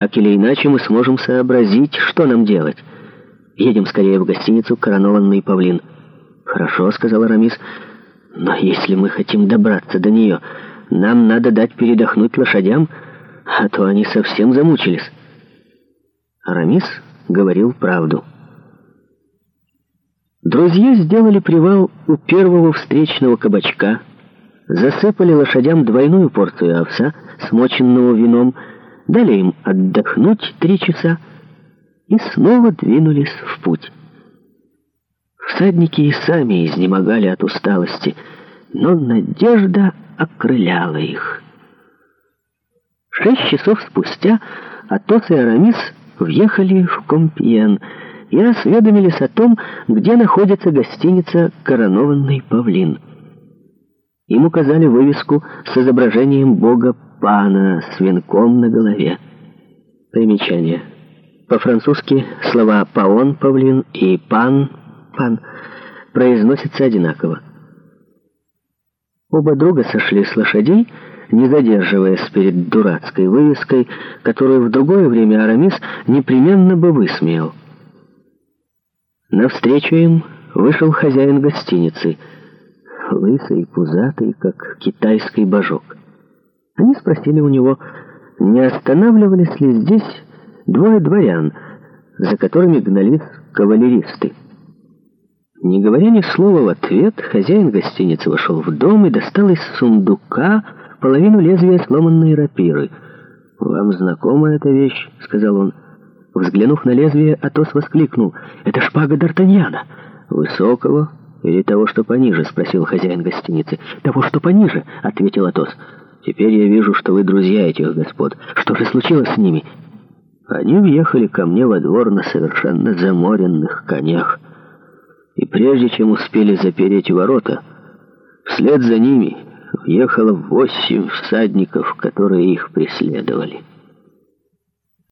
А так или иначе мы сможем сообразить, что нам делать. Едем скорее в гостиницу «Коронованный павлин». «Хорошо», — сказал Арамис, — «но если мы хотим добраться до нее, нам надо дать передохнуть лошадям, а то они совсем замучились». Арамис говорил правду. Друзья сделали привал у первого встречного кабачка, засыпали лошадям двойную порцию овса, смоченного вином, дали им отдохнуть три часа и снова двинулись в путь. Всадники и сами изнемогали от усталости, но надежда окрыляла их. Шесть часов спустя Атос и Арамис въехали в Компьен и осведомились о том, где находится гостиница «Коронованный павлин». Им указали вывеску с изображением бога пана с венком на голове. Примечание. По-французски слова «паон» — павлин и «пан» — пан произносятся одинаково. Оба друга сошли с лошадей, не задерживаясь перед дурацкой вывеской, которую в другое время Арамис непременно бы высмеял. Навстречу им вышел хозяин гостиницы, лысый, пузатый, как китайский божок. Они спросили у него, не останавливались ли здесь двое дворян, за которыми гнались кавалеристы. Не говоря ни слова в ответ, хозяин гостиницы вошел в дом и достал из сундука половину лезвия сломанной рапиры. «Вам знакома эта вещь?» — сказал он. Взглянув на лезвие, Атос воскликнул. «Это шпага Д'Артаньяна!» «Высокого или того, что пониже?» — спросил хозяин гостиницы. «Того, что пониже!» — ответил Атос. «Атос!» Теперь я вижу, что вы друзья этих господ. Что же случилось с ними? Они въехали ко мне во двор на совершенно заморенных конях. И прежде чем успели запереть ворота, вслед за ними въехало восемь всадников, которые их преследовали.